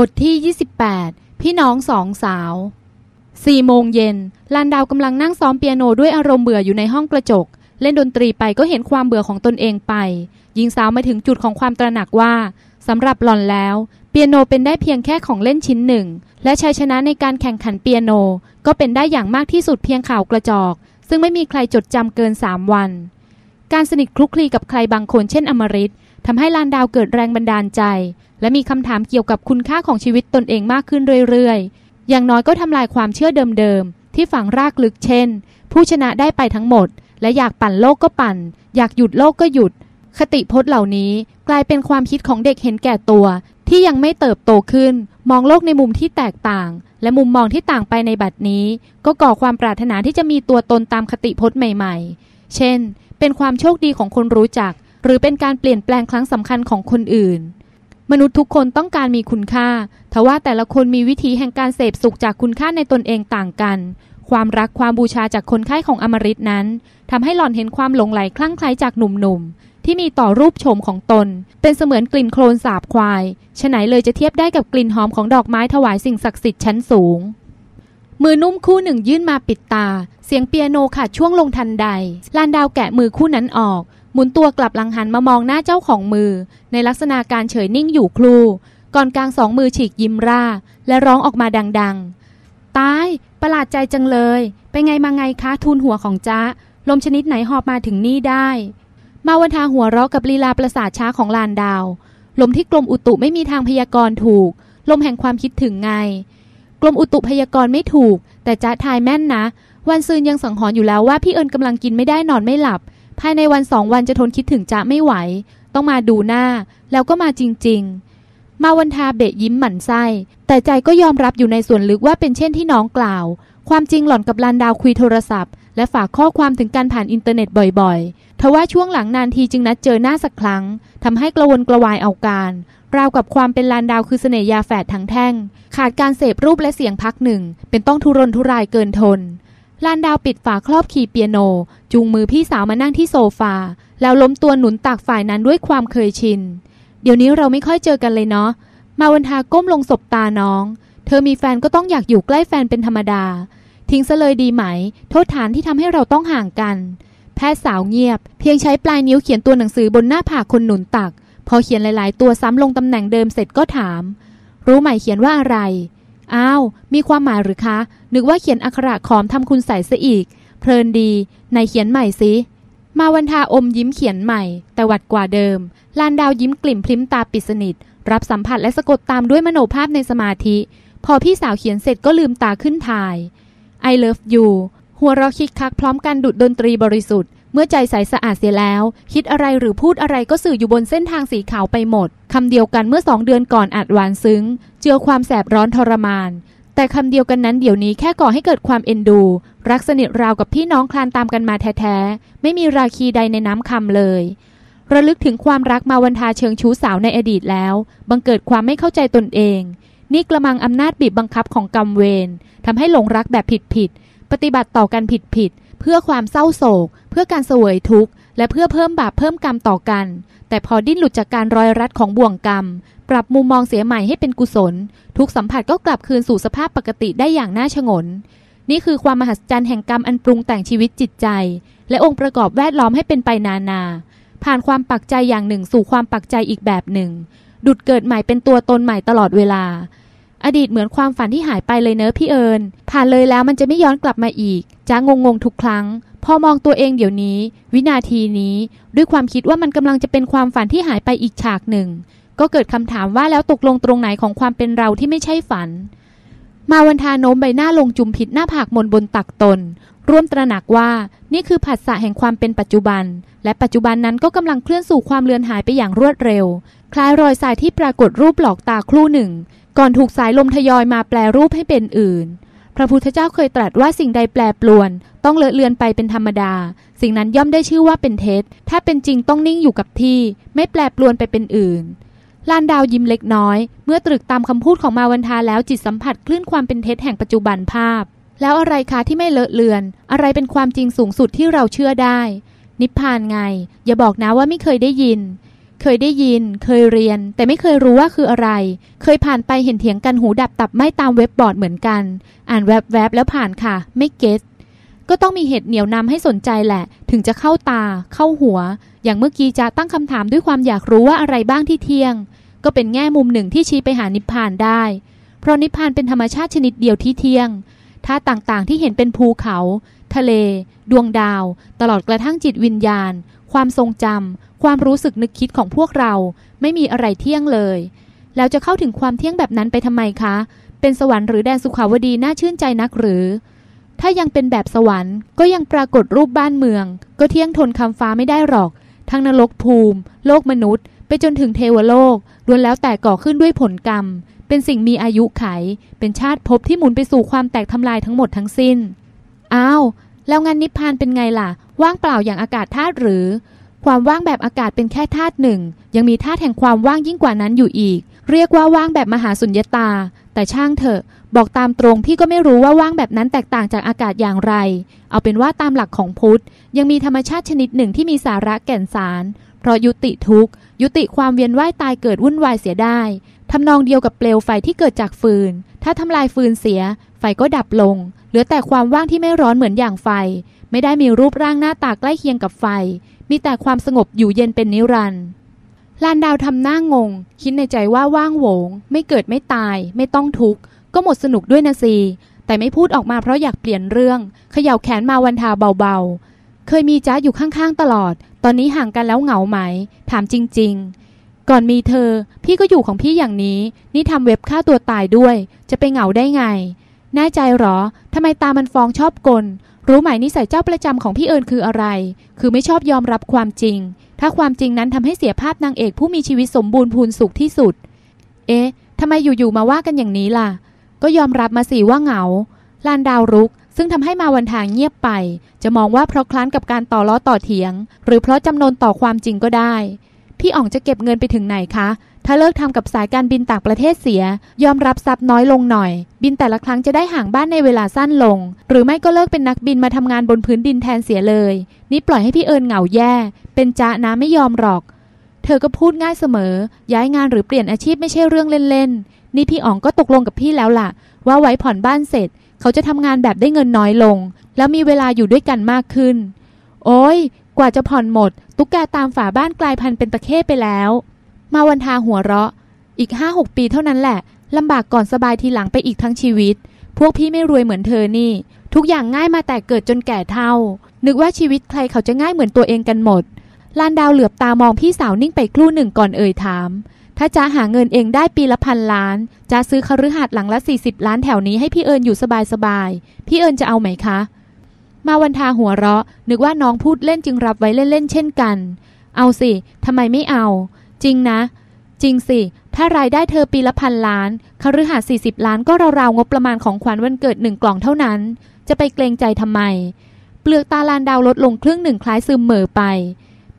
บทที่ 28 พี่น้องสองสาวสี่โมงเย็นลานดาวกำลังนั่งซ้อมเปียโนด้วยอารมณ์เบื่ออยู่ในห้องกระจก เล่นดนตรีไปก็เห็นความเบื่อของตนเองไป หญิงสาวมาถึงจุดของความตระหนักว่าสำหรับหล่อนแล้ว เปียโนเป็นได้เพียงแค่ของเล่นชิ้นหนึ่ง และชัยชนะในการแข่งขันเปียโน ก็เป็นได้อย่างมากที่สุดเพียงข่าวกระจอก ซึ่งไม่มีใครจดจำเกิน 3 วัน การสนิทคลุกคลีกับใครบางคนเช่นอมริตทำให้ลานดาวเกิดแรงบันดาลใจ และมีคำถามเกี่ยวกับคุณค่าของชีวิตตนเองมากขึ้นเรื่อยๆ อย่างน้อยก็ทำลายความเชื่อเดิมๆ ที่ฝังรากลึกเช่น ผู้ชนะได้ไปทั้งหมด และอยากปั่นโลกก็ปั่น อยากหยุดโลกก็หยุด คติพจน์เหล่านี้กลายเป็นความคิดของเด็กเห็นแก่ตัว ที่ยังไม่เติบโตขึ้น มองโลกในมุมที่แตกต่าง และมุมมองที่ต่างไปในบัดนี้ ก็ก่อความปรารถนาที่จะมีตัวตนตามคติพจน์ใหม่ๆ เช่น เป็นความโชคดีของคนรู้จัก หรือเป็นการเปลี่ยนแปลงครั้งสำคัญของคนอื่น มนุษย์ทุกคนต้องการมีคุณค่าทว่าแต่ละคนมีวิธีแห่งการเสพสุขจากคุณค่าในตนเองต่างกัน ความรักความบูชาจากคนไข้ของอมริตนั้นทำให้หล่อนเห็นความหลงไหลคลั่งไคล้จากหนุ่มๆ ที่มีต่อรูปโฉมของตน เป็นเสมือนกลิ่นโคลนสาบควายฉะไหนเลยจะเทียบได้กับกลิ่นหอมของดอกไม้ถวายสิ่งศักดิ์สิทธิ์ชั้นสูง มือนุ่มคู่หนึ่งยื่นมาปิดตา เสียงเปียโนขาดช่วงลงทันใดลานดาวแกะมือคู่นั้นออก หมุนตัวกลับหลังหันมามองหน้าเจ้าของมือ ในลักษณะการเฉยนิ่งอยู่ครู ก่อนกลางสองมือฉีกยิ้มร่า และร้องออกมาดังๆ ตาย ประหลาดใจจังเลย ไปไงมาไงคะทูลหัวของจ้าลมชนิดไหนหอบมาถึงนี่ได้ มาวันทาหัวเราะกับลีลาประสาทช้าของลานดาว ลมที่กลมอุตุไม่มีทางพยากรณ์ถูก ลมแห่งความคิดถึงไงกรมอุตุพยากรณ์ไม่ถูก แต่จ้าทายแม่นนะ วันซืนยังสังหรณ์อยู่แล้วว่าพี่เอิญกำลังกินไม่ได้นอนไม่หลับ ภายในวันสองวันจะทนคิดถึงจ้าไม่ไหว ต้องมาดูหน้า แล้วก็มาจริง ๆ มาวันทาเบะยิ้มหมั่นไส้ แต่ใจก็ยอมรับอยู่ในส่วนลึกว่าเป็นเช่นที่น้องกล่าว ความจริงหล่อนกับลานดาวคุยโทรศัพท์ และฝากข้อความถึงการผ่านอินเทอร์เน็ตบ่อยๆ ทว่าช่วงหลังนานทีจึงนัดเจอหน้าสักครั้งทำให้กระวนกระวายเอาการ ราวกับความเป็นลานดาวคือเสน่ยาแฝดทั้งแท่ง ขาดการเสพรูปและเสียงพักหนึ่ง เป็นต้องทุรนทุรายเกินทน ลานดาวปิดฝาครอบคีย์เปียโน จูงมือพี่สาวมานั่งที่โซฟา แล้วล้มตัวหนุนตักฝ่ายนั้นด้วยความเคยชิน เดี๋ยวนี้เราไม่ค่อยเจอกันเลยเนาะ มาวันทาก้มลงศบตาน้อง เธอมีแฟนก็ต้องอยากอยู่ใกล้แฟนเป็นธรรมดา ทิ้งซะเลยดีไหม โทษฐานที่ทำให้เราต้องห่างกัน แพทย์สาวเงียบ เพียงใช้ปลายนิ้วเขียนตัวหนังสือบนหน้าผากคนหนุนตัก พอเขียนหลาย ๆ ตัวซ้ำลงตำแหน่งเดิมเสร็จก็ถาม รู้ไหมเขียนว่าอะไร อ้าว มีความหมายหรือคะ นึกว่าเขียนอักขระขอมทำคุณใส่ซะอีก เพลินดีไหนเขียนใหม่สิมาวันทาอมยิ้มเขียนใหม่ แต่หวัดกว่าเดิม ลานดาวยิ้มกลิ่มพลิ้มตาปิดสนิท รับสัมผัสและสะกดตามด้วยมโนภาพในสมาธิ พอพี่สาวเขียนเสร็จก็ลืมตาขึ้นถ่าย I love you หัวเราะคิกคักพร้อมกันดุดดนตรีบริสุทธิ์ เมื่อใจใสสะอาดเสียแล้ว คิดอะไรหรือพูดอะไรก็สื่ออยู่บนเส้นทางสีขาวไปหมด คำเดียวกันเมื่อสองเดือนก่อนอัดหวานซึ้ง จือความแสบร้อนทรมาน แต่คำเดียวกันนั้นเดี๋ยวนี้แค่ก่อให้เกิดความเอ็นดู รักสนิทราวกับพี่น้องคลานตามกันมาแท้ๆ ไม่มีราคีใดในน้ำคำเลย ระลึกถึงความรักมาวันทาเชิงชู้สาวในอดีตแล้ว บังเกิดความไม่เข้าใจตนเอง นี่กระมังอำนาจบีบบังคับของกรรมเวรทำให้หลงรักแบบผิดๆปฏิบัติต่อกันผิดๆเพื่อความเศร้าโศก เพื่อการเสวยทุกข์ และเพื่อเพิ่มบาปเพิ่มกรรมต่อกัน แต่พอดิ้นหลุดจากการรอยรัดของบ่วงกรรม ปรับมุมมองเสียใหม่ให้เป็นกุศล ทุกสัมผัสก็กลับคืนสู่สภาพปกติได้อย่างน่าชงน นี่คือความมหัศจรรย์แห่งกรรมอันปรุงแต่งชีวิตจิตใจ และองค์ประกอบแวดล้อมให้เป็นไปนานา ผ่านความปักใจอย่างหนึ่งสู่ความปักใจอีกแบบหนึ่ง ดุดเกิดใหม่เป็นตัวตนใหม่ตลอดเวลา อดีตเหมือนความฝันที่หายไปเลยเนอะพี่เอิญผ่านเลยแล้วมันจะไม่ย้อนกลับมาอีกจ้างงงๆทุกครั้ง พอมองตัวเองเดี๋ยวนี้ วินาทีนี้ ด้วยความคิดว่ามันกำลังจะเป็นความฝันที่หายไปอีกฉากหนึ่ง ก็เกิดคำถามว่าแล้วตกลงตรงไหนของความเป็นเราที่ไม่ใช่ฝัน มาวันทาโน้มใบหน้าลงจุมผิดหน้าผากมนบนตักตน ร่วมตระหนักว่านี่คือผัสสะแห่งความเป็นปัจจุบัน และปัจจุบันนั้นก็กำลังเคลื่อนสู่ความเลือนหายไปอย่างรวดเร็ว คล้ายรอยสายที่ปรากฏรูปหลอกตาครู่หนึ่ง ก่อนถูกสายลมทยอยมาแปลรูปให้เป็นอื่น พระพุทธเจ้าเคยตรัสว่าสิ่งใดแปลปลวน ต้องเลอะเลือนไปเป็นธรรมดา สิ่งนั้นย่อมได้ชื่อว่าเป็นเท็จ ถ้าเป็นจริงต้องนิ่งอยู่กับที่ ไม่แปลปลวนไปเป็นอื่นลานดาวยิ้มเล็กน้อย เมื่อตรึกตามคำพูดของมาวันทาแล้วจิตสัมผัสคลื่นความเป็นเท็จแห่งปัจจุบันภาพ แล้วอะไรคะที่ไม่เลอะเลือน อะไรเป็นความจริงสูงสุดที่เราเชื่อได้ นิพพานไง อย่าบอกนะว่าไม่เคยได้ยิน เคยได้ยิน เคยเรียน แต่ไม่เคยรู้ว่าคืออะไร เคยผ่านไปเห็นเถียงกันหูดับตับไม่ตามเว็บบอร์ดเหมือนกัน อ่านแวบๆแล้วผ่านค่ะ ไม่เก็ตก็ต้องมีเหตุเหนี่ยวนำให้สนใจแหละ ถึงจะเข้าตา เข้าหัว อย่างเมื่อกี้จะตั้งคำถามด้วยความอยากรู้ว่าอะไรบ้างที่เที่ยง ก็เป็นแง่มุมหนึ่งที่ชี้ไปหานิพพานได้ เพราะนิพพานเป็นธรรมชาติชนิดเดียวที่เที่ยงธาตุต่างๆที่เห็นเป็นภูเขา ทะเล ดวงดาว ตลอดกระทั่งจิตวิญญาณ ความทรงจำความรู้สึกนึกคิดของพวกเรา ไม่มีอะไรเที่ยงเลย แล้วจะเข้าถึงความเที่ยงแบบนั้นไปทำไมคะ เป็นสวรรค์หรือแดนสุขาวดีน่าชื่นใจนักหรือ ถ้ายังเป็นแบบสวรรค์ก็ยังปรากฏรูปบ้านเมือง ก็เที่ยงทนคำฟ้าไม่ได้หรอก ทั้งนรกภูมิ โลกมนุษย์ ไปจนถึงเทวโลกล้วนแล้วแต่ก่อขึ้นด้วยผลกรรม เป็นสิ่งมีอายุไข เป็นชาติภพที่หมุนไปสู่ความแตกทำลายทั้งหมดทั้งสิ้น อ้าว แล้วงานนิพพานเป็นไงล่ะ ว่างเปล่าอย่างอากาศธาตุหรือ ความว่างแบบอากาศเป็นแค่ธาตุหนึ่ง ยังมีธาตุแห่งความว่างยิ่งกว่านั้นอยู่อีก เรียกว่าว่างแบบมหาสุญญตา แต่ช่างเถอะ บอกตามตรงพี่ก็ไม่รู้ว่าว่างแบบนั้นแตกต่างจากอากาศอย่างไร เอาเป็นว่าตามหลักของพุทธ ยังมีธรรมชาติชนิดหนึ่งที่มีสาระแก่นสาร เพราะยุติทุกยุติความเวียนว่ายตายเกิดวุ่นวายเสียได้ทำนองเดียวกับเปลวไฟที่เกิดจากฟืน ถ้าทำลายฟืนเสีย ไฟก็ดับลง ลือแต่ความว่างที่ไม่ร้อนเหมือนอย่างไฟ ไม่ได้มีรูปร่างหน้าตาใกล้เคียงกับไฟ มีแต่ความสงบอยู่เย็นเป็นนิรันดร์ลานดาวทำหน้างง คิดในใจว่าว่างโหวง ไม่เกิดไม่ตาย ไม่ต้องทุกข์ ก็หมดสนุกด้วยนะสิแต่ไม่พูดออกมาเพราะอยากเปลี่ยนเรื่องเขย่าแขนมาวันทาเบาๆ เคยมีจ้าอยู่ข้างๆตลอด ตอนนี้ห่างกันแล้วเหงาไหม ถามจริง ๆ ก่อนมีเธอ พี่ก็อยู่ของพี่อย่างนี้ นี่ทำเว็บฆ่าตัวตายด้วย จะไปเหงาได้ไง แน่ใจหรอทำไมตามันฟองชอบกล รู้ไหมนิสัยเจ้าประจำของพี่เอิญคืออะไร คือไม่ชอบยอมรับความจริง ถ้าความจริงนั้นทำให้เสียภาพนางเอกผู้มีชีวิตสมบูรณ์พูนสุขที่สุด เอ๊ะทำไมอยู่ๆมาว่ากันอย่างนี้ล่ะ ก็ยอมรับมาสิว่าเหงา ลานดาวรุก ซึ่งทำให้มาวันทางเงียบไป จะมองว่าเพราะคล้านกับการต่อล้อต่อเถียง หรือเพราะจำนนต่อความจริงก็ได้ พี่อ๋องจะเก็บเงินไปถึงไหนคะ ถ้าเลิกทำกับสายการบินต่างประเทศเสีย ยอมรับทรัพย์น้อยลงหน่อย บินแต่ละครั้งจะได้ห่างบ้านในเวลาสั้นลง หรือไม่ก็เลิกเป็นนักบินมาทำงานบนพื้นดินแทนเสียเลย นี่ปล่อยให้พี่เอิญเหงาแย่ เป็นจ้านะไม่ยอมหรอก เธอก็พูดง่ายเสมอ ย้ายงานหรือเปลี่ยนอาชีพไม่ใช่เรื่องเล่นๆ นี่พี่อ๋องก็ตกลงกับพี่แล้วล่ะ ว่าไว้ผ่อนบ้านเสร็จ เขาจะทำงานแบบได้เงินน้อยลง แล้วมีเวลาอยู่ด้วยกันมากขึ้น โอ้ย กว่าจะผ่อนหมด ตุ๊กแกตามฝาบ้านกลายพันธุ์เป็นตะเข้ไปแล้ว มาวันทาหัวเราะ อีกห้าหกปีเท่านั้นแหละลำบากก่อนสบายทีหลังไปอีกทั้งชีวิต พวกพี่ไม่รวยเหมือนเธอนี่ ทุกอย่างง่ายมาแต่เกิดจนแก่เท่า นึกว่าชีวิตใครเขาจะง่ายเหมือนตัวเองกันหมดลานดาวเหลือบตามองพี่สาวนิ่งไปครู่หนึ่งก่อนเอ่ยถาม ถ้าจ้าหาเงินเองได้ปีละพันล้านจ้าซื้อคฤหาสน์หลังละ 40 ล้านแถวนี้ให้พี่เอิญอยู่สบายๆ พี่เอิญจะเอาไหมคะ มาวันทาหัวเราะ นึกว่าน้องพูดเล่นจึงรับไว้เล่นๆเช่นกัน เอาสิทำไมไม่เอา จริงนะ จริงสิ ถ้ารายได้เธอปีละพันล้านคฤหาสน์40 ล้านก็ราวๆงบประมาณของขวัญวันเกิดหนึ่งกล่องเท่านั้น จะไปเกรงใจทำไม เปลือกตาลานดาวลดลงครึ่งหนึ่งคล้ายซึมเหม่อไป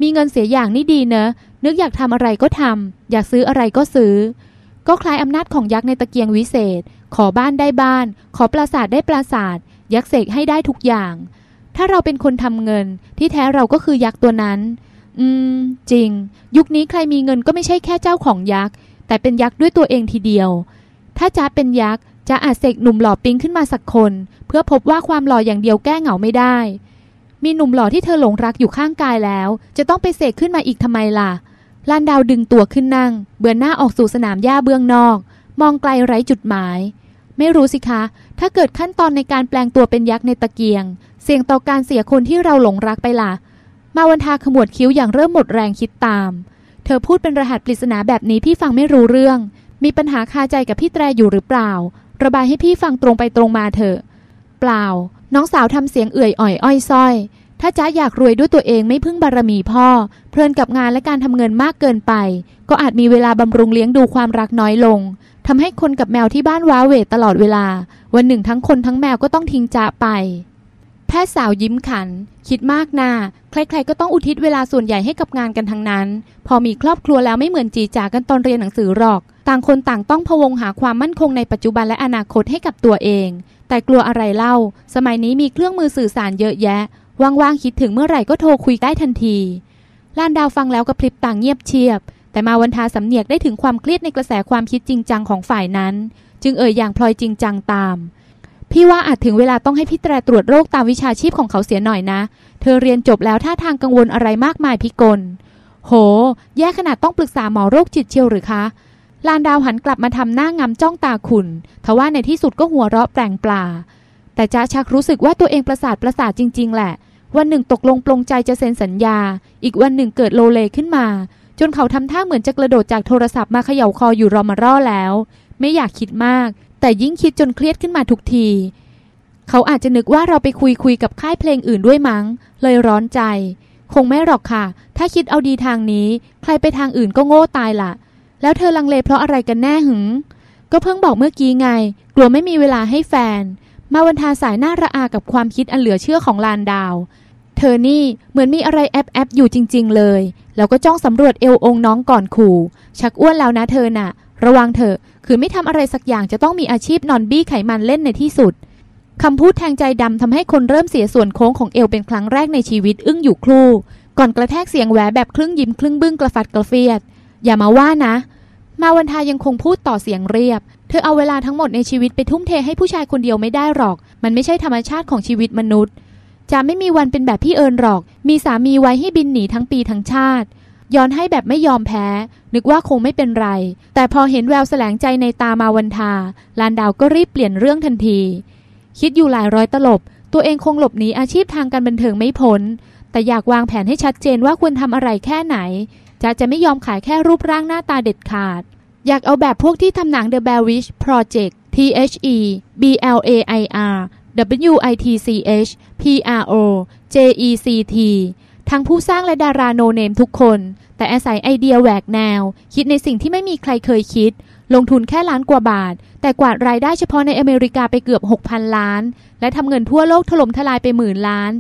มีเงินเสียอย่างนี่ดีเนอะ นึกอยากทำอะไรก็ทำอยากซื้ออะไรก็ซื้อ ก็คล้ายอำนาจของยักษ์ในตะเกียงวิเศษ ขอบ้านได้บ้าน ขอปราสาทได้ปราสาท ยักษ์เสกให้ได้ทุกอย่าง ถ้าเราเป็นคนทำเงินที่แท้เราก็คือยักษ์ตัวนั้น อืม จริง ยุคนี้ใครมีเงินก็ไม่ใช่แค่เจ้าของยักษ์ แต่เป็นยักษ์ด้วยตัวเองทีเดียว ถ้าจ้าเป็นยักษ์จะอาจเสกหนุ่มหล่อปิ๊งขึ้นมาสักคน เพื่อพบว่าความหล่ออย่างเดียวแก้เหงาไม่ได้ มีหนุ่มหล่อที่เธอหลงรักอยู่ข้างกายแล้ว จะต้องไปเสกขึ้นมาอีกทำไมล่ะลานดาวดึงตัวขึ้นนั่ง เบือนหน้าออกสู่สนามหญ้าเบื้องนอก มองไกลไร้จุดหมาย ไม่รู้สิคะ ถ้าเกิดขั้นตอนในการแปลงตัวเป็นยักษ์ในตะเกียง เสี่ยงต่อการเสียคนที่เราหลงรักไปล่ะ มาวันทาขมวดคิ้วอย่างเริ่มหมดแรงคิดตาม เธอพูดเป็นรหัสปริศนาแบบนี้พี่ฟังไม่รู้เรื่อง มีปัญหาคาใจกับพี่แตรอยู่หรือเปล่า ระบายให้พี่ฟังตรงไปตรงมาเถอะ เปล่า น้องสาวทำเสียงเอื่อยอ่อยอ้อยส้อย ถ้าจ้าอยากรวยด้วยตัวเองไม่พึ่งบารมีพ่อ เพลินกับงานและการทำเงินมากเกินไป ก็อาจมีเวลาบำรุงเลี้ยงดูความรักน้อยลง ทำให้คนกับแมวที่บ้านว้าเหวตลอดเวลา วันหนึ่งทั้งคนทั้งแมวก็ต้องทิ้งจ้าไป แพทย์สาวยิ้มขัน คิดมากนาใครๆก็ต้องอุทิศเวลาส่วนใหญ่ให้กับงานกันทั้งนั้น พอมีครอบครัวแล้วไม่เหมือนจีจากันตอนเรียนหนังสือหรอก ต่างคนต่างต้องพวงหาความมั่นคงในปัจจุบันและอนาคตให้กับตัวเอง แต่กลัวอะไรเล่า สมัยนี้มีเครื่องมือสื่อสารเยอะแยะว่างๆคิดถึงเมื่อไหร่ก็โทรคุยได้ทันทีลานดาวฟังแล้วกระพริบต่างเงียบเชียบ แต่มาวันทาสำเนียกได้ถึงความเครียดในกระแสความคิดจริงจังของฝ่ายนั้น จึงเอ่ยอย่างพลอยจริงจังตาม พี่ว่าอาจถึงเวลาต้องให้พี่แตรตรวจโรคตามวิชาชีพของเขาเสียหน่อยนะ เธอเรียนจบแล้วท่าทางกังวลอะไรมากมายพิกล โห แย่ขนาดต้องปรึกษาหมอโรคจิตเชียวหรือคะลานดาวหันกลับมาทำหน้างำจ้องตาขุนทว่าในที่สุดก็หัวเราะแปลงปลา แต่จ้าชักรู้สึกว่าตัวเองประสาทประสาทจริง ๆ แหละ วันหนึ่งตกลงปลงใจจะเซ็นสัญญา อีกวันหนึ่งเกิดโลเลขึ้นมา จนเขาทำท่าเหมือนจะกระโดดจากโทรศัพท์มาเขย่าคออยู่รอมาร่อแล้ว ไม่อยากคิดมาก แต่ยิ่งคิดจนเครียดขึ้นมาทุกที เขาอาจจะนึกว่าเราไปคุยคุยกับค่ายเพลงอื่นด้วยมั้ง เลยร้อนใจ คงไม่หรอกค่ะ ถ้าคิดเอาดีทางนี้ ใครไปทางอื่นก็โง่ตายละแล้วเธอลังเลเพราะอะไรกันแน่หึงก็เพิ่งบอกเมื่อกี้ไง กลัวไม่มีเวลาให้แฟน มาวันทาสายหน้าระอากับความคิดอันเหลือเชื่อของลานดาว เธอนี่เหมือนมีอะไรแอบแอบอยู่จริง ๆ เลย แล้วก็จ้องสำรวจเอวองน้องก่อนขู่ ชักอ้วนแล้วนะเธอน่ะ ระวังเถอะคือไม่ทำอะไรสักอย่างจะต้องมีอาชีพนอนบี้ไขมันเล่นในที่สุดคำพูดแทงใจดำทำให้คนเริ่มเสียส่วนโค้งของเอวเป็นครั้งแรกในชีวิตอึ้งอยู่ครู่ ก่อนกระแทกเสียงแหวแบบครึ่งยิ้มครึ่งบึ้งกระฟัดกระเฟียด อย่ามาว่านะ มาวันทายังคงพูดต่อเสียงเรียบ เธอเอาเวลาทั้งหมดในชีวิตไปทุ่มเทให้ผู้ชายคนเดียวไม่ได้หรอก มันไม่ใช่ธรรมชาติของชีวิตมนุษย์ จะไม่มีวันเป็นแบบพี่เอิญหรอก มีสามีไว้ให้บินหนีทั้งปีทั้งชาติ ย้อนให้แบบไม่ยอมแพ้ นึกว่าคงไม่เป็นไร แต่พอเห็นแววแสลงใจในตามาวันทา ลานดาวก็รีบเปลี่ยนเรื่องทันที คิดอยู่หลายร้อยตลบ ตัวเองคงหลบหนีอาชีพทางการบันเทิงไม่พ้น แต่อยากวางแผนให้ชัดเจนว่าควรทำอะไรแค่ไหน จะจะไม่ยอมขายแค่รูปร่างหน้าตาเด็ดขาด อยากเอาแบบพวกที่ทำหนัง The Bear Witch Project T H E B L A I R W I T C H P R O J E C T ทั้งผู้สร้างและดาราโนเนมทุกคน แต่อาศัยไอเดียแหวกแนว คิดในสิ่งที่ไม่มีใครเคยคิด ลงทุนแค่ล้านกว่าบาท แต่กวาดรายได้เฉพาะในอเมริกาไปเกือบ 6,000 ล้าน และทำเงินทั่วโลกถล่มทลายไปหมื่นล้าน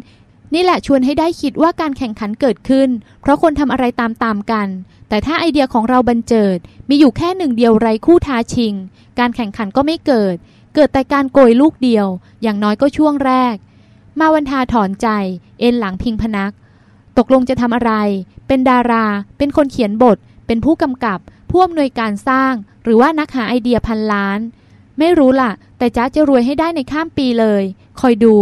นี่แหละชวนให้ได้คิดว่าการแข่งขันเกิดขึ้น เพราะคนทำอะไรตามๆกัน แต่ถ้าไอเดียของเราบันเจิด มีอยู่แค่หนึ่งเดียวไรคู่ท้าชิง การแข่งขันก็ไม่เกิด เกิดแต่การโกยลูกเดียว อย่างน้อยก็ช่วงแรก มาวันทาถอนใจ เอ็นหลังพิงพนัก ตกลงจะทำอะไร เป็นดารา เป็นคนเขียนบท เป็นผู้กำกับ ผู้อำนวยการสร้าง หรือว่านักหาไอเดียพันล้าน ไม่รู้ล่ะ แต่จ้าจะรวยให้ได้ในข้ามปีเลย คอยดู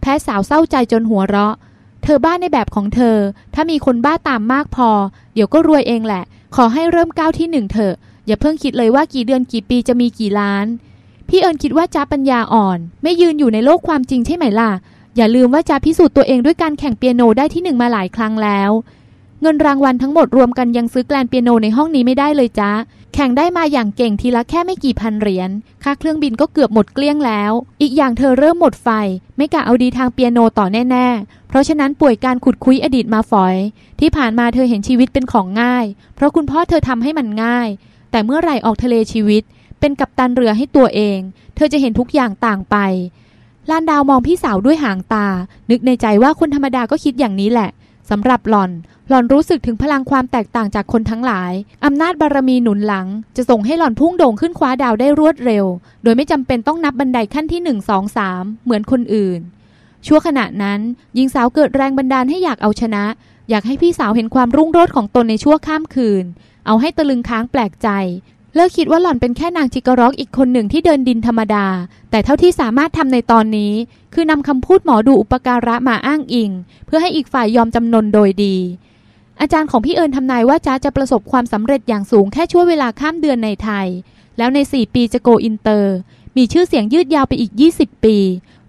แพ้สาวเศร้าใจจนหัวเราะ เธอบ้าในแบบของเธอ ถ้ามีคนบ้าตามมากพอ เดี๋ยวก็รวยเองแหละ ขอให้เริ่มก้าวที่หนึ่งเถอะอย่าเพิ่งคิดเลยว่ากี่เดือนกี่ปีจะมีกี่ล้าน พี่เอิญคิดว่าจ้าปัญญาอ่อน ไม่ยืนอยู่ในโลกความจริงใช่ไหมล่ะ อย่าลืมว่าจ้าพิสูจน์ตัวเองด้วยการแข่งเปียโนได้ที่หนึ่งมาหลายครั้งแล้ว เงินรางวัลทั้งหมดรวมกันยังซื้อแกลนเปียโนในห้องนี้ไม่ได้เลยจ้าแข่งได้มาอย่างเก่งทีละแค่ไม่กี่พันเหรียญ ค่าเครื่องบินก็เกือบหมดเกลี้ยงแล้ว อีกอย่างเธอเริ่มหมดไฟ ไม่กะเอาดีทางเปียโนต่อแน่ๆ เพราะฉะนั้นป่วยการขุดคุยอดีตมาฝอย ที่ผ่านมาเธอเห็นชีวิตเป็นของง่าย เพราะคุณพ่อเธอทำให้มันง่าย แต่เมื่อไหร่ออกทะเลชีวิต เป็นกัปตันเรือให้ตัวเอง เธอจะเห็นทุกอย่างต่างไปลานดาวมองพี่สาวด้วยหางตา นึกในใจว่าคนธรรมดาก็คิดอย่างนี้แหละสำหรับหล่อน หล่อนรู้สึกถึงพลังความแตกต่างจากคนทั้งหลาย อำนาจบารมีหนุนหลัง จะส่งให้หล่อนพุ่งโด่งขึ้นคว้าดาวได้รวดเร็ว โดยไม่จำเป็นต้องนับบันไดขั้นที่ 1 2 3 เหมือนคนอื่น ชั่วขณะนั้นหญิงสาวเกิดแรงบันดาลให้อยากเอาชนะ อยากให้พี่สาวเห็นความรุ่งโรจน์ของตนในชั่วข้ามคืน เอาให้ตะลึงค้างแปลกใจ เลิกคิดว่าหล่อนเป็นแค่นางจิกร็อกอีกคนหนึ่งที่เดินดินธรรมดา แต่เท่าที่สามารถทำในตอนนี้ คือนำคำพูดหมอดูอุปการะมาอ้างอิง เพื่อให้อีกฝ่ายยอมจำนนโดยดี อาจารย์ของพี่เอิญทำนายว่าจ้าจะประสบความสำเร็จอย่างสูงแค่ช่วงเวลาข้ามเดือนในไทย แล้วใน 4 ปีจะโกอินเตอร์ มีชื่อเสียงยืดยาวไปอีก 20 ปี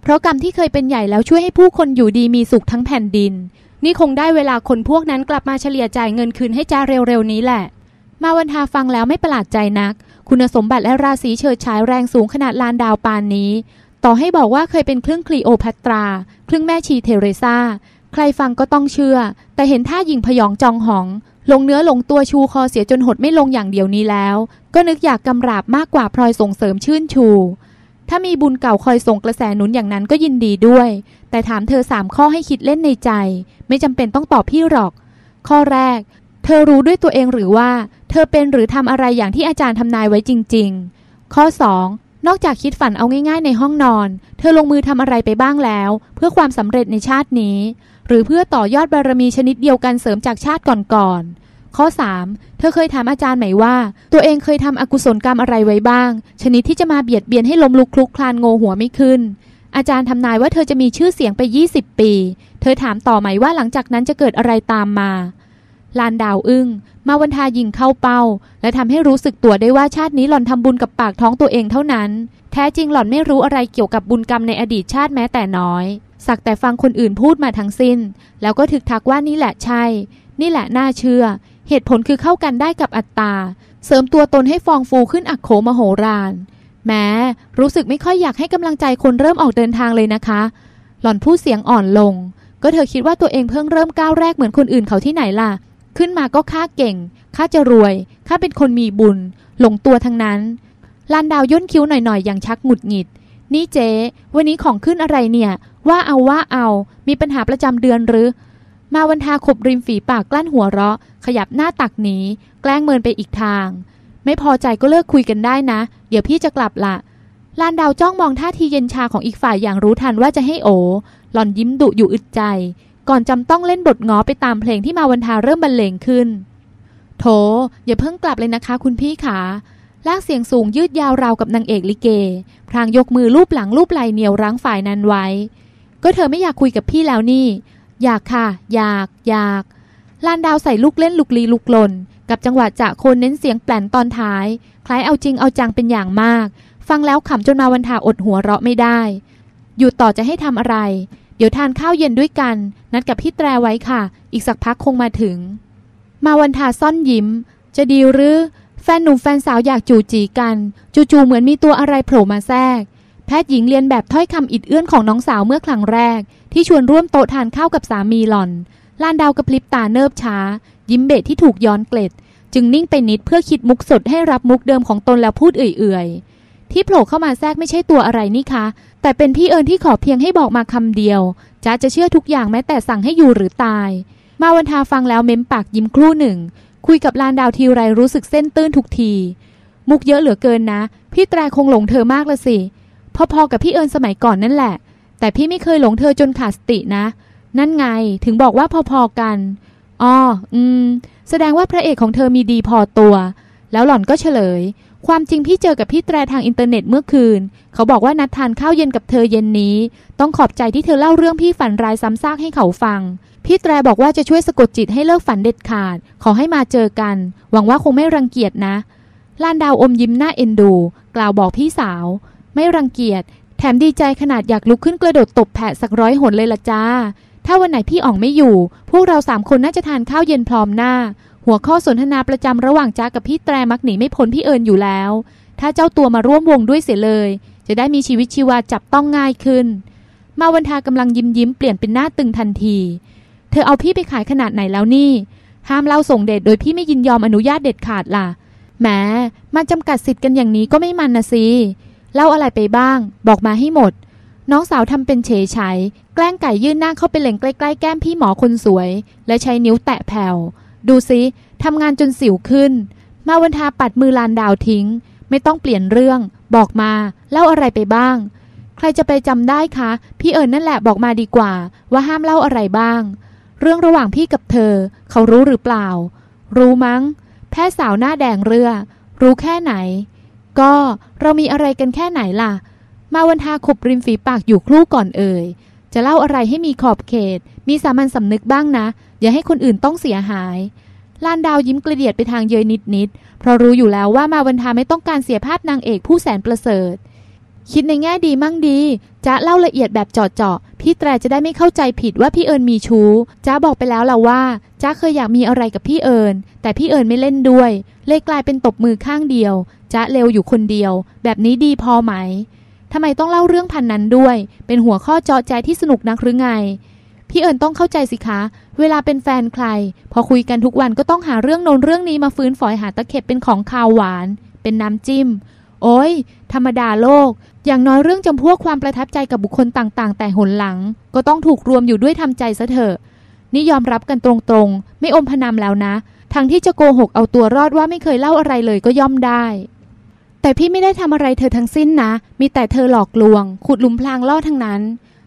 เพราะกรรมที่เคยเป็นใหญ่แล้วช่วยให้ผู้คนอยู่ดีมีสุขทั้งแผ่นดิน นี่คงได้เวลาคนพวกนั้นกลับมาเฉลี่ยจ่ายเงินคืนให้จ้าเร็วๆนี้แหละ มาวันทาฟังแล้วไม่ประหลาดใจนัก คุณสมบัติและราศีเฉิดฉายแรงสูงขนาดลานดาวปานนี้ ต่อให้บอกว่าเคยเป็นครึ่งคลีโอพัตรา ครึ่งแม่ชีเทเรซาใครฟังก็ต้องเชื่อ แต่เห็นท่ายิงพยองจองหอง ลงเนื้อลงตัวชูคอเสียจนหดไม่ลงอย่างเดียวนี้แล้ว ก็นึกอยากกำราบมากกว่าพลอยส่งเสริมชื่นชู ถ้ามีบุญเก่าคอยส่งกระแสหนุนอย่างนั้นก็ยินดีด้วย แต่ถามเธอสามข้อให้คิดเล่นในใจ ไม่จำเป็นต้องตอบพี่หรอก ข้อแรก เธอรู้ด้วยตัวเองหรือว่า เธอเป็นหรือทำอะไรอย่างที่อาจารย์ทำนายไว้จริง ๆ ข้อ 2. นอกจากคิดฝันเอาง่ายๆ ในห้องนอน เธอลงมือทำอะไรไปบ้างแล้ว เพื่อความสำเร็จในชาตินี้ หรือเพื่อต่อยอดบารมีชนิดเดียวกันเสริมจากชาติก่อนๆข้อ 3. เธอเคยถามอาจารย์ไหมว่า ตัวเองเคยทำอกุศลกรรมอะไรไว้บ้าง ชนิดที่จะมาเบียดเบียนให้ล้มลุกคลุกคลานโงหัวไม่ขึ้น อาจารย์ทำนายว่าเธอจะมีชื่อเสียงไป 20 ปี เธอถามต่อไหมว่าหลังจากนั้นจะเกิดอะไรตามมา ลานดาวอึง้ง มาวันทายิงเข้าเป้า และทำให้รู้สึกตัวได้ว่าชาตินี้หล่อนทำบุญกับปากท้องตัวเองเท่านั้น แท้จริงหล่อนไม่รู้อะไรเกี่ยวกับบุญกรรมในอดีตชาติแม้แต่น้อย สักแต่ฟังคนอื่นพูดมาทั้งสิ้น แล้วก็ถึกทักว่านี่แหละใช่ นี่แหละน่าเชื่อ เหตุผลคือเข้ากันได้กับอัตตา เสริมตัวตนให้ฟองฟูขึ้นอักโขมโหฬารแม้รู้สึกไม่ค่อยอยากให้กำลังใจคนเริ่มออกเดินทางเลยนะคะ หล่อนพูดเสียงอ่อนลง ก็เธอคิดว่าตัวเองเพิ่งเริ่มก้าวแรกเหมือนคนอื่นเขาที่ไหนล่ะ ขึ้นมาก็ค่าเก่งข้าจะรวยข้าเป็นคนมีบุญ หลงตัวทั้งนั้นลานดาวย่นคิ้วหน่อยๆ อย่างชักหงุดหงิด นี่เจ๊ วันนี้ของขึ้นอะไรเนี่ย ว่าเอาว่าเอา มีปัญหาประจำเดือนหรือ มาวันทาขบริมฝีปากกลั้นหัวเราะ ขยับหน้าตักหนีแกล้งเมินไปอีกทาง ไม่พอใจก็เลิกคุยกันได้นะ เดี๋ยวพี่จะกลับละลานดาวจ้องมองท่าทีเย็นชาของอีกฝ่ายอย่างรู้ทันว่าจะให้โอ หล่อนยิ้มดุอยู่อึดใจ ก่อนจำต้องเล่นบทง้อไปตามเพลงที่มาวันทาเริ่มบรรเลงขึ้น โถ อย่าเพิ่งกลับเลยนะคะคุณพี่ขาลากเสียงสูงยืดยาวราวกับนางเอกลิเก พรางยกมือลูบหลังลูบไหลเหนียวรั้งฝ่ายนั้นไว้ ก็เธอไม่อยากคุยกับพี่แล้วนี่ อยากค่ะ อยากอยากลานดาวใส่ลูกเล่นลูกลีลูกลน กับจังหวะจะโคนเน้นเสียงแปลนตอนท้าย คล้ายเอาจริงเอาจังเป็นอย่างมาก ฟังแล้วขำจนมาวันทาอดหัวเราะไม่ได้หยุดต่อจะให้ทำอะไร ดี๋ยวทานข้าวเย็นด้วยกัน นัดกับพี่แตรไว้ค่ะ อีกสักพักคงมาถึง มาวันทาซ่อนยิ้ม จะดีหรือ แฟนหนุ่มแฟนสาวอยากจูจีกัน จู่ๆเหมือนมีตัวอะไรโผล่มาแทรก แพทย์หญิงเรียนแบบถ้อยคำอิดเอื้อนของน้องสาวเมื่อครั้งแรก ที่ชวนร่วมโต๊ะทานข้าวกับสามีหล่อนลานดาวกระพริบตาเนิบช้า ยิ้มเบะที่ถูกย้อนเกล็ด จึงนิ่งไปนิดเพื่อคิดมุกสดให้รับมุกเดิมของตนแล้วพูดเอื่อยๆ ที่โผล่เข้ามาแทรกไม่ใช่ตัวอะไรนี่คะ แต่เป็นพี่เอิญที่ขอเพียงให้บอกมาคำเดียวจ้าจะเชื่อทุกอย่างแม้แต่สั่งให้อยู่หรือตาย มาวันทาฟังแล้วเม้มปากยิ้มครู่หนึ่ง คุยกับลานดาวทีไรรู้สึกเส้นตื้นทุกที มุกเยอะเหลือเกินนะ พี่แตรคงหลงเธอมากละสิ พอๆกับพี่เอิญสมัยก่อนนั่นแหละ แต่พี่ไม่เคยหลงเธอจนขาดสตินะ นั่นไงถึงบอกว่าพอๆกันอ๋ออืม แสดงว่าพระเอกของเธอมีดีพอตัว แล้วหล่อนก็เฉลย ความจริงพี่เจอกับพี่แตรทางอินเทอร์เน็ตเมื่อคืน เขาบอกว่านัดทานข้าวเย็นกับเธอเย็นนี้ ต้องขอบใจที่เธอเล่าเรื่องพี่ฝันร้ายซ้ำซากให้เขาฟัง พี่แตรบอกว่าจะช่วยสะกดจิตให้เลิกฝันเด็ดขาด ขอให้มาเจอกัน หวังว่าคงไม่รังเกียจนะ ลานดาวอมยิ้มหน้าเอ็นดู กล่าวบอกพี่สาว ไม่รังเกียจ แถมดีใจขนาดอยากลุกขึ้นกระโดดตบแผะสักร้อยหนเลยละจ้า ถ้าวันไหนพี่อ๋องไม่อยู่ พวกเราสามคนน่าจะทานข้าวเย็นพร้อมหน้า หัวข้อสนทนาประจำระหว่างจ้ากับพี่แตรมักหนีไม่พ้นพี่เอิญอยู่แล้ว ถ้าเจ้าตัวมาร่วมวงด้วยเสียเลย จะได้มีชีวิตชีวาจับต้องง่ายขึ้น มาวันทากำลังยิ้มยิ้มเปลี่ยนเป็นหน้าตึงทันที เธอเอาพี่ไปขายขนาดไหนแล้วนี่ ห้ามเล่าส่งเดชโดยพี่ไม่ยินยอมอนุญาตเด็ดขาดล่ะ แหมมาจำกัดสิทธิ์กันอย่างนี้ก็ไม่มันนะสิ เล่าอะไรไปบ้าง บอกมาให้หมด น้องสาวทำเป็นเฉยชัยแกล้งไก่ยื่นหน้าเข้าไปเล่งใกล้ๆแก้มพี่หมอคนสวย และใช้นิ้วแตะแผ่ว ดูสิทำงานจนสิวขึ้น มาวันทาปัดมือลานดาวทิ้ง ไม่ต้องเปลี่ยนเรื่อง บอกมา เล่าอะไรไปบ้าง ใครจะไปจำได้คะ พี่เอิญนั่นแหละบอกมาดีกว่า ว่าห้ามเล่าอะไรบ้าง เรื่องระหว่างพี่กับเธอ เขารู้หรือเปล่า รู้มั้ง แพทย์สาวหน้าแดงเรือ รู้แค่ไหน ก็เรามีอะไรกันแค่ไหนล่ะ มาวันทาขบริมฝีปากอยู่ครู่ก่อนเอ่ยจะเล่าอะไรให้มีขอบเขต มีสามัญสำนึกบ้างนะ อย่าให้คนอื่นต้องเสียหายลานดาวยิ้มกระเดียดไปทางเยยนิดๆเพราะรู้อยู่แล้วว่ามาวันทาไม่ต้องการเสียภาพนางเอกผู้แสนประเสริฐ คิดในแง่ดีมั่งดีจะเล่าละเอียดแบบเจาะๆพี่แตรจะได้ไม่เข้าใจผิดว่าพี่เอิญมีชู้จ้าบอกไปแล้วล่ะว่าจ้าเคยอยากมีอะไรกับพี่เอิญแต่พี่เอิญไม่เล่นด้วย เลยกลายเป็นตบมือข้างเดียวจ้าเร็วอยู่คนเดียว แบบนี้ดีพอไหมทำไมต้องเล่าเรื่องพันนั้นด้วย เป็นหัวข้อเจาะใจที่สนุกนักหรือไง พี่เอิญต้องเข้าใจสิคะ เวลาเป็นแฟนใคร พอคุยกันทุกวันก็ต้องหาเรื่องโน้นเรื่องนี้มาฟื้นฝอยหาตะเข็บเป็นของคาวหวาน เป็นน้ำจิ้ม โอ้ยธรรมดาโลก อย่างน้อยเรื่องจำพวกความประทับใจกับบุคคลต่างๆ แต่หนหลัง ก็ต้องถูกรวมอยู่ด้วยทำใจซะเถอะ นี่ยอมรับกันตรงๆ ไม่อมพนำแล้วนะ ทั้งที่จะโกหกเอาตัวรอดว่าไม่เคยเล่าอะไรเลยก็ย่อมได้แต่พี่ไม่ได้ทำอะไรเธอทั้งสิ้นนะ มีแต่เธอหลอกลวง ขุดหลุมพรางล่อทั้งนั้น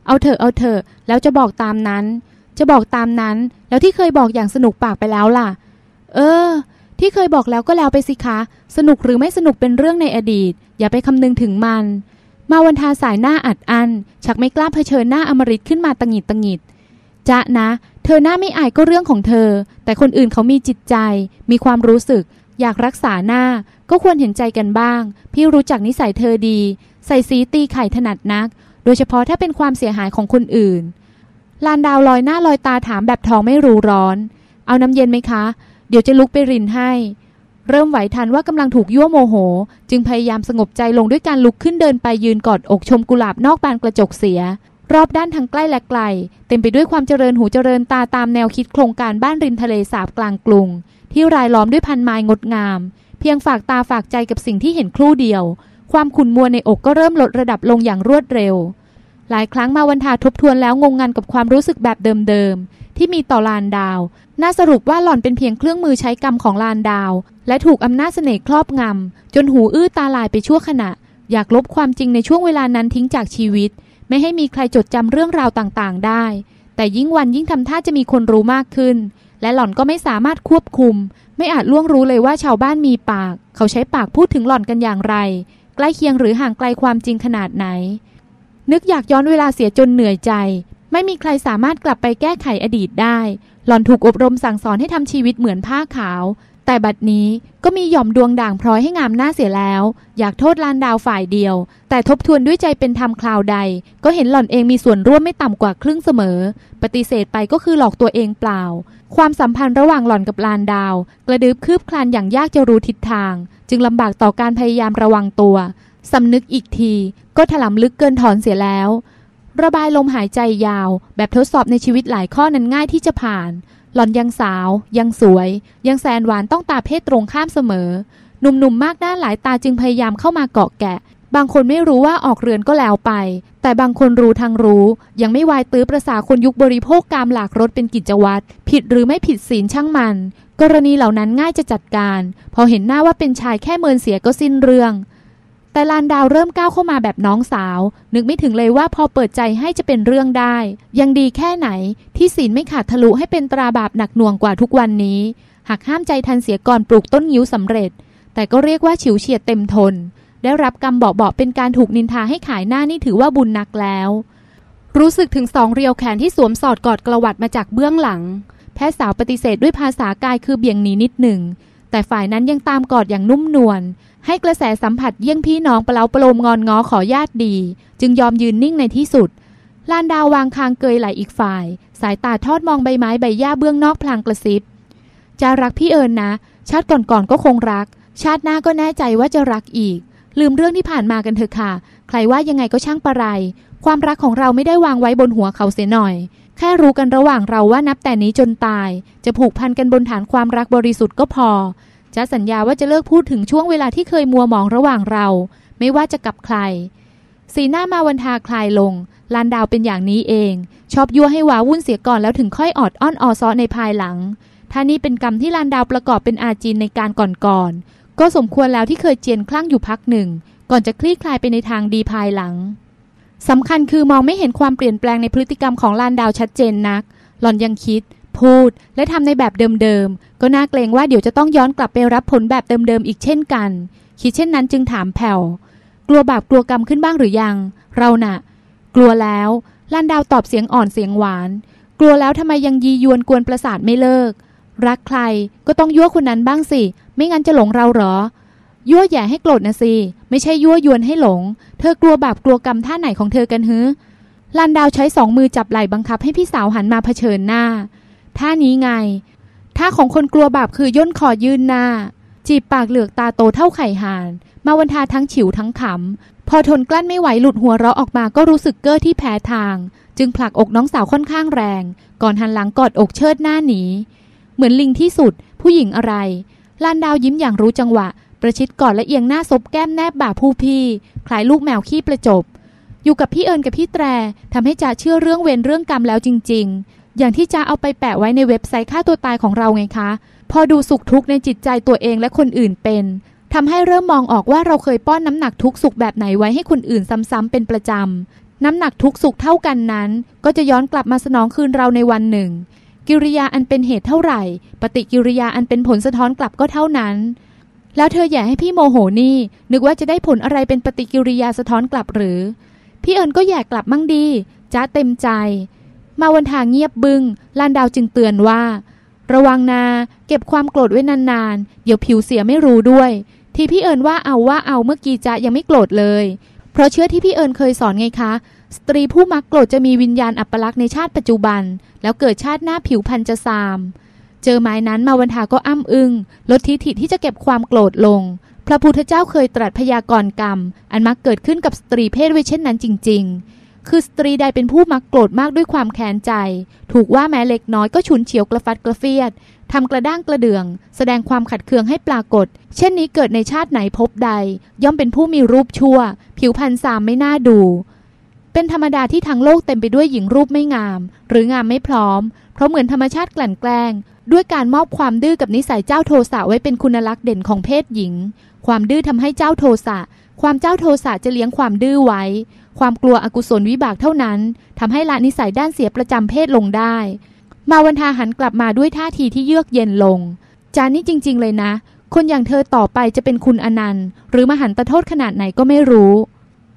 เอาเถอะเอาเถอะ แล้วจะบอกตามนั้น จะบอกตามนั้น แล้วที่เคยบอกอย่างสนุกปากไปแล้วล่ะ เออ ที่เคยบอกแล้วก็แล้วไปสิคะ สนุกหรือไม่สนุกเป็นเรื่องในอดีต อย่าไปคำนึงถึงมัน มาวันทาสายหน้าอัดอัน ชักไม่กล้าเผชิญหน้าอมริตขึ้นมาตังหิดตังหิดจะนะ เธอหน้าไม่อายก็เรื่องของเธอ แต่คนอื่นเขามีจิตใจ มีความรู้สึก อยากรักษาหน้า ก็ควรเห็นใจกันบ้าง พี่รู้จักนิสัยเธอดี ใส่สีตีไข่ถนัดนัก โดยเฉพาะถ้าเป็นความเสียหายของคนอื่น ลานดาวลอยหน้าลอยตาถามแบบท้องไม่รู้ร้อน เอาน้ำเย็นไหมคะ เดี๋ยวจะลุกไปรินให้ เริ่มไหวทันว่ากำลังถูกยั่วโมโห จึงพยายามสงบใจลงด้วยการลุกขึ้นเดินไปยืนกอดอกชมกุหลาบนอกบานกระจกเสีย รอบด้านทางใกล้และไกล เต็มไปด้วยความเจริญหูเจริญตาตามแนวคิดโครงการบ้านริมทะเลสาบกลางกรุง ที่รายล้อมด้วยพันไม้งดงาม เพียงฝากตาฝากใจกับสิ่งที่เห็นครู่เดียว ความขุ่นมัวในอกก็เริ่มลดระดับลงอย่างรวดเร็ว หลายครั้งมาวันทาทบทวนแล้วงงงันกับความรู้สึกแบบเดิมๆ ที่มีต่อลานดาว น่าสรุปว่าหล่อนเป็นเพียงเครื่องมือใช้กรรมของลานดาว และถูกอำนาจเสน่ห์ครอบงำ จนหูอื้อตาลายไปชั่วขณะ อยากลบความจริงในช่วงเวลานั้นทิ้งจากชีวิต ไม่ให้มีใครจดจำเรื่องราวต่างๆ ได้ แต่ยิ่งวันยิ่งทำท่าจะมีคนรู้มากขึ้น และหล่อนก็ไม่สามารถควบคุม ไม่อาจล่วงรู้เลยว่าชาวบ้านมีปาก เขาใช้ปากพูดถึงหล่อนกันอย่างไร ใกล้เคียงหรือห่างไกลความจริงขนาดไหน นึกอยากย้อนเวลาเสียจนเหนื่อยใจ ไม่มีใครสามารถกลับไปแก้ไขอดีตได้ หล่อนถูกอบรมสั่งสอนให้ทำชีวิตเหมือนผ้าขาว แต่บัดนี้ก็มีหย่อมดวงด่างพร้อยให้งามหน้าเสียแล้ว อยากโทษลานดาวฝ่ายเดียว แต่ทบทวนด้วยใจเป็นธรรมคราวใด ก็เห็นหล่อนเองมีส่วนร่วมไม่ต่ำกว่าครึ่งเสมอ ปฏิเสธไปก็คือหลอกตัวเองเปล่า ความสัมพันธ์ระหว่างหล่อนกับลานดาว กระดึบคืบคลานอย่างยากจะรู้ทิศทาง จึงลำบากต่อการพยายามระวังตัวสำนึกอีกที ก็ถลำลึกเกินถอนเสียแล้ว ระบายลมหายใจยาว แบบทดสอบในชีวิตหลายข้อนั้นง่ายที่จะผ่าน หล่อนยังสาว ยังสวย ยังแสนหวานต้องตาเพศตรงข้ามเสมอ หนุ่มๆมากหน้าหลายตาจึงพยายามเข้ามาเกาะแกะ บางคนไม่รู้ว่าออกเรือนก็แล้วไป แต่บางคนรู้ทางรู้ ยังไม่วายตื้อประสาคนยุคบริโภคกามหลากรถเป็นกิจวัตรผิดหรือไม่ผิดศีลช่างมัน กรณีเหล่านั้นง่ายจะจัดการ พอเห็นหน้าว่าเป็นชายแค่เมินเสียก็สิ้นเรื่อง แต่ลานดาวเริ่มก้าวเข้ามาแบบน้องสาว นึกไม่ถึงเลยว่าพอเปิดใจให้จะเป็นเรื่องได้ ยังดีแค่ไหนที่ศีลไม่ขาดทะลุให้เป็นตราบาปหนักหน่วงกว่าทุกวันนี้ หากห้ามใจทันเสียก่อนปลูกต้นงิ้วสำเร็จ แต่ก็เรียกว่าฉิวเฉียดเต็มทน ได้รับกรรมเบาๆเป็นการถูกนินทาให้ขายหน้านี่ถือว่าบุญนักแล้ว รู้สึกถึงสองเรียวแขนที่สวมสอดกอดกระวัดมาจากเบื้องหลัง แพทย์สาวปฏิเสธด้วยภาษากายคือเบี่ยงหนีนิดหนึ่งแต่ฝ่ายนั้นยังตามกอดอย่างนุ่มนวล ให้กระแสสัมผัสเยี่ยงพี่น้องเปล่าปลมงอนง้อขอญาติดี จึงยอมยืนนิ่งในที่สุดลานดาววางคางเกยไหลอีกฝ่าย สายตาทอดมองใบไม้ใบหญ้าเบื้องนอกพลางกระซิบจะรักพี่เอิญนะ ชาติก่อนๆก็คงรัก ชาติหน้าก็แน่ใจว่าจะรักอีก ลืมเรื่องที่ผ่านมากันเถอะค่ะ ใครว่ายังไงก็ช่างประไร ความรักของเราไม่ได้วางไว้บนหัวเขาเสียหน่อย แค่รู้กันระหว่างเราว่านับแต่นี้จนตาย จะผูกพันกันบนฐานความรักบริสุทธิ์ก็พอ จะสัญญาว่าจะเลิกพูดถึงช่วงเวลาที่เคยมัวหมองระหว่างเรา ไม่ว่าจะกับใคร สีหน้ามาวันทาคลายลง ลานดาวเป็นอย่างนี้เอง ชอบยั่วให้ว้าวุ่นเสียก่อนแล้วถึงค่อยออดอ้อนออซอในภายหลัง ถ้านี่เป็นกรรมที่ลานดาวประกอบเป็นอาจีนในการก่อนๆ ก็สมควรแล้วที่เคยเจียนคลั่งอยู่พักหนึ่ง ก่อนจะคลี่คลายไปในทางดีภายหลังสำคัญคือมองไม่เห็นความเปลี่ยนแปลงในพฤติกรรมของลานดาวชัดเจนนัก หล่อนยังคิด พูด และทำในแบบเดิมๆ ก็น่าเกรงว่าเดี๋ยวจะต้องย้อนกลับไปรับผลแบบเดิมๆ อีกเช่นกัน คิดเช่นนั้นจึงถามแผ่ว กลัวบาปกลัวกรรมขึ้นบ้างหรือยัง เราน่ะ กลัวแล้วลานดาวตอบเสียงอ่อนเสียงหวาน กลัวแล้วทำไมยังยียวนกวนประสาทไม่เลิก รักใครก็ต้องยั่วคนนั้นบ้างสิ ไม่งั้นจะหลงเราเหรอ ยั่วแย่ให้โกรธนะสิ ไม่ใช่ยั่วยวนให้หลง เธอกลัวบาปกลัวกรรมท่าไหนของเธอกันฮึลานดาวใช้สองมือจับไหล่บังคับให้พี่สาวหันมาเผชิญหน้า ท่านี้ไง ท่าของคนกลัวบาปคือย่นคอยืนหน้า จีบปากเหลือกตาโตเท่าไข่ห่าน มาวันทาทั้งฉิวทั้งขำ พอทนกลั้นไม่ไหวหลุดหัวเราะออกมาก็รู้สึกเก้อที่แพ้ทาง จึงผลักอกน้องสาวค่อนข้างแรง ก่อนหันหลังกอดอกเชิดหน้าหนีเหมือนลิงที่สุด ผู้หญิงอะไรลานดาวยิ้มอย่างรู้จังหวะ ประชิดกอดและเอียงหน้าซบแก้มแนบบ่าผู้พี่ คล้ายลูกแมวขี้ประจบ อยู่กับพี่เอิญกับพี่แตรทำให้จ่าเชื่อเรื่องเวรเรื่องกรรมแล้วจริง ๆ อย่างที่จ่าเอาไปแปะไว้ในเว็บไซต์ฆ่าตัวตายของเราไงคะ พอดูสุขทุกข์ในจิตใจตัวเองและคนอื่นเป็นทำให้เริ่มมองออกว่าเราเคยป้อนน้ำหนักทุกสุขแบบไหนไว้ให้คนอื่นซ้ำๆเป็นประจำ น้ำหนักทุกสุขเท่ากันนั้น ก็จะย้อนกลับมาสนองคืนเราในวันหนึ่ง กิริยาอันเป็นเหตุเท่าไหร่ ปฏิกิริยาอันเป็นผลสะท้อนกลับก็เท่านั้น แล้วเธออย่าให้พี่โมโหนี่ นึกว่าจะได้ผลอะไรเป็นปฏิกิริยาสะท้อนกลับหรือ พี่เอิญก็อยากกลับมั่งดีจ้าเต็มใจ มาวันทางเงียบบึง้งลานดาวจึงเตือนว่า ระวังนา เก็บความโกรธไว้นานๆ เดี๋ยวผิวเสียไม่รู้ด้วย ที่พี่เอิญว่าเอาว่าเอาเมื่อกี้จ้ายังไม่โกรธเลย เพราะเชื่อที่พี่เอิญเคยสอนไงคะ สตรีผู้มักโกรธจะมีวิญญาณอัปลักษณ์ในชาติปัจจุบัน แล้วเกิดชาติหน้าผิวพันจะซาม เจอไม้นั้นมาวันทาก็อ้ำอึงลดทิฐิที่จะเก็บความโกรธลง พระพุทธเจ้าเคยตรัสพยากรณ์กรรม อันมักเกิดขึ้นกับสตรีเพศไว้เช่นนั้นจริง ๆ คือสตรีใดเป็นผู้มักโกรธมากด้วยความแค้นใจ ถูกว่าแม้เล็กน้อยก็ฉุนเฉียวกระฟัดกระเฟียดทำกระด้างกระเดื่อง แสดงความขัดเคืองให้ปรากฏ เช่นนี้เกิดในชาติไหนภพใด ย่อมเป็นผู้มีรูปชั่ว ผิวพรรณทรามไม่น่าดู เป็นธรรมดาที่ทั้งโลกเต็มไปด้วยหญิงรูปไม่งาม หรืองามไม่พร้อม เพราะเหมือนธรรมชาติกลั่นแกล้ง ด้วยการมอบความดื้อกับนิสัยเจ้าโทสะไว้เป็นคุณลักษณ์เด่นของเพศหญิง ความดื้อทำให้เจ้าโทสะ ความเจ้าโทสะจะเลี้ยงความดื้อไว้ ความกลัวอกุศลวิบากเท่านั้นทำให้ละนิสัยด้านเสียประจำเพศลงได้ มาวันทาหันกลับมาด้วยท่าทีที่เยือกเย็นลง จานนี่จริง ๆ เลยนะ คนอย่างเธอต่อไปจะเป็นคุณอนันต์ หรือมหันตโทษขนาดไหนก็ไม่รู้